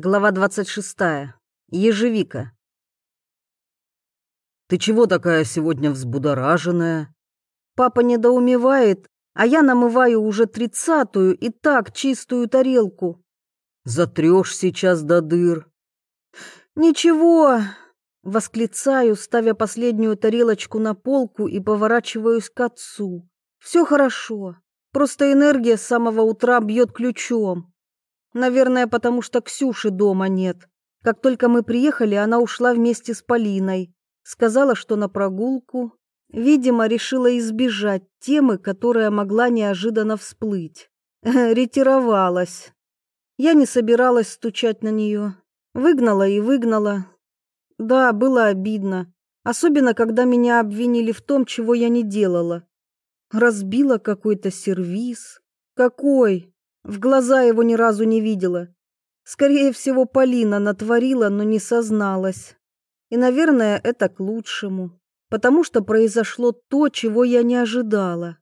Глава 26. Ежевика. «Ты чего такая сегодня взбудораженная?» Папа недоумевает, а я намываю уже тридцатую и так чистую тарелку. «Затрешь сейчас до дыр». «Ничего», — восклицаю, ставя последнюю тарелочку на полку и поворачиваюсь к отцу. «Все хорошо, просто энергия с самого утра бьет ключом. Наверное, потому что Ксюши дома нет. Как только мы приехали, она ушла вместе с Полиной. Сказала, что на прогулку. Видимо, решила избежать темы, которая могла неожиданно всплыть. Ретировалась. Я не собиралась стучать на нее. Выгнала и выгнала. Да, было обидно. Особенно, когда меня обвинили в том, чего я не делала. Разбила какой-то сервиз. Какой? В глаза его ни разу не видела. Скорее всего, Полина натворила, но не созналась. И, наверное, это к лучшему, потому что произошло то, чего я не ожидала.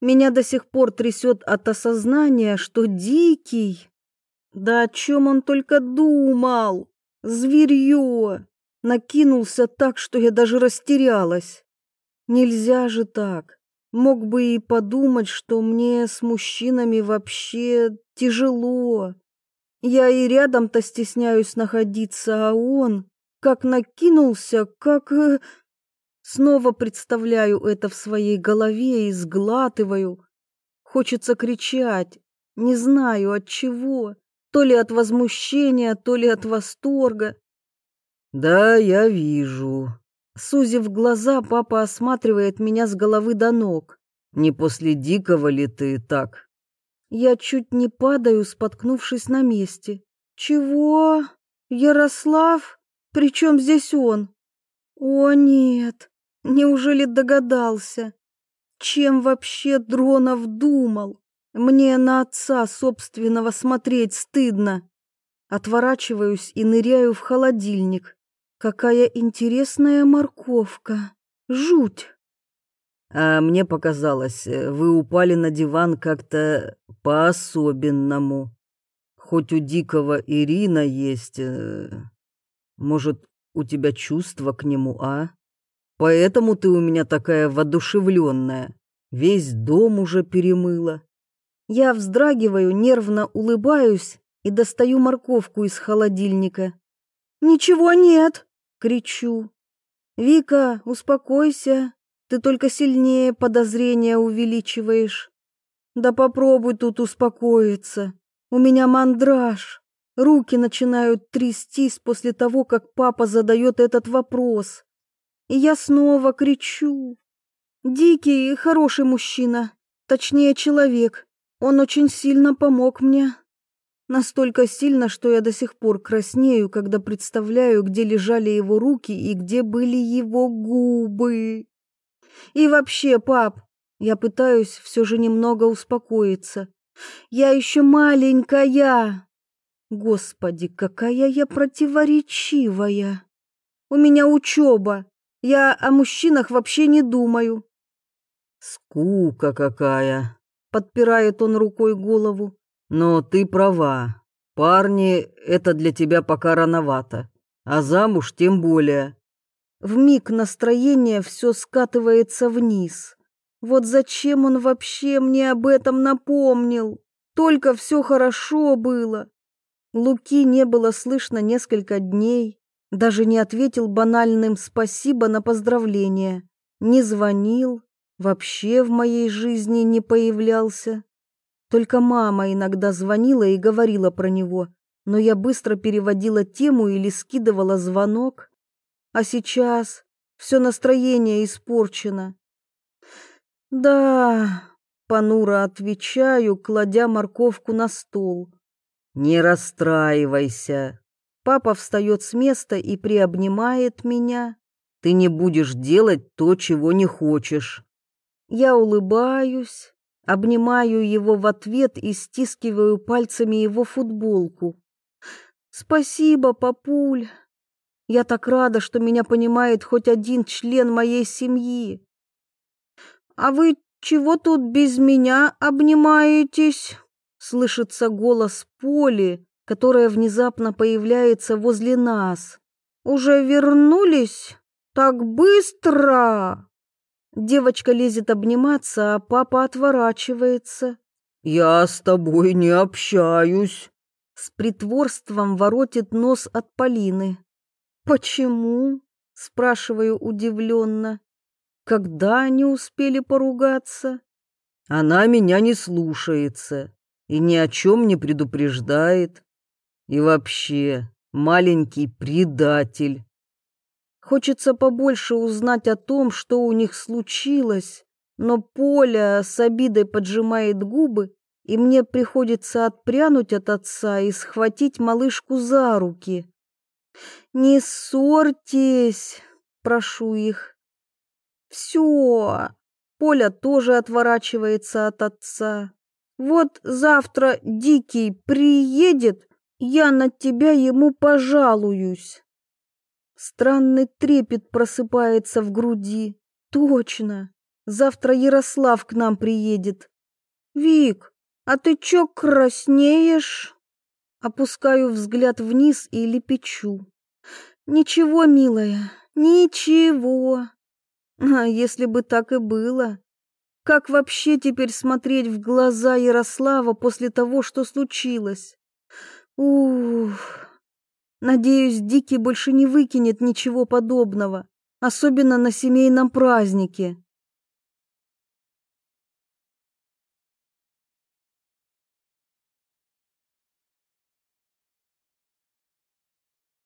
Меня до сих пор трясет от осознания, что Дикий... Да о чем он только думал? Зверье! Накинулся так, что я даже растерялась. Нельзя же так. Мог бы и подумать, что мне с мужчинами вообще тяжело. Я и рядом-то стесняюсь находиться, а он как накинулся, как... Э, снова представляю это в своей голове и сглатываю. Хочется кричать, не знаю от чего, то ли от возмущения, то ли от восторга. «Да, я вижу», Сузив глаза, папа осматривает меня с головы до ног. «Не после дикого ли ты так?» Я чуть не падаю, споткнувшись на месте. «Чего? Ярослав? Причем здесь он?» «О, нет! Неужели догадался? Чем вообще Дронов думал? Мне на отца собственного смотреть стыдно!» Отворачиваюсь и ныряю в холодильник. Какая интересная морковка. Жуть. А мне показалось, э, вы упали на диван как-то по-особенному. Хоть у Дикого Ирина есть... Э, может, у тебя чувства к нему, а? Поэтому ты у меня такая воодушевленная. Весь дом уже перемыла. Я вздрагиваю, нервно улыбаюсь и достаю морковку из холодильника. «Ничего нет!» Кричу. «Вика, успокойся, ты только сильнее подозрения увеличиваешь. Да попробуй тут успокоиться. У меня мандраж. Руки начинают трястись после того, как папа задает этот вопрос. И я снова кричу. Дикий хороший мужчина, точнее человек. Он очень сильно помог мне. Настолько сильно, что я до сих пор краснею, когда представляю, где лежали его руки и где были его губы. И вообще, пап, я пытаюсь все же немного успокоиться. Я еще маленькая. Господи, какая я противоречивая. У меня учеба. Я о мужчинах вообще не думаю. Скука какая. Подпирает он рукой голову. Но ты права. Парни — это для тебя пока рановато, а замуж тем более. В миг настроение все скатывается вниз. Вот зачем он вообще мне об этом напомнил? Только все хорошо было. Луки не было слышно несколько дней, даже не ответил банальным спасибо на поздравление, не звонил, вообще в моей жизни не появлялся. Только мама иногда звонила и говорила про него, но я быстро переводила тему или скидывала звонок. А сейчас все настроение испорчено. Да, понуро отвечаю, кладя морковку на стол. Не расстраивайся. Папа встает с места и приобнимает меня. Ты не будешь делать то, чего не хочешь. Я улыбаюсь, Обнимаю его в ответ и стискиваю пальцами его футболку. «Спасибо, папуль. Я так рада, что меня понимает хоть один член моей семьи. А вы чего тут без меня обнимаетесь?» Слышится голос Поли, которая внезапно появляется возле нас. «Уже вернулись? Так быстро!» Девочка лезет обниматься, а папа отворачивается. «Я с тобой не общаюсь», — с притворством воротит нос от Полины. «Почему?» — спрашиваю удивленно. «Когда они успели поругаться?» «Она меня не слушается и ни о чем не предупреждает. И вообще, маленький предатель». Хочется побольше узнать о том, что у них случилось, но Поля с обидой поджимает губы, и мне приходится отпрянуть от отца и схватить малышку за руки. «Не ссорьтесь!» — прошу их. «Все!» — Поля тоже отворачивается от отца. «Вот завтра Дикий приедет, я на тебя ему пожалуюсь». Странный трепет просыпается в груди. Точно. Завтра Ярослав к нам приедет. Вик, а ты чё краснеешь? Опускаю взгляд вниз и лепечу. Ничего, милая, ничего. А если бы так и было? Как вообще теперь смотреть в глаза Ярослава после того, что случилось? Ух. Надеюсь, Дикий больше не выкинет ничего подобного, особенно на семейном празднике.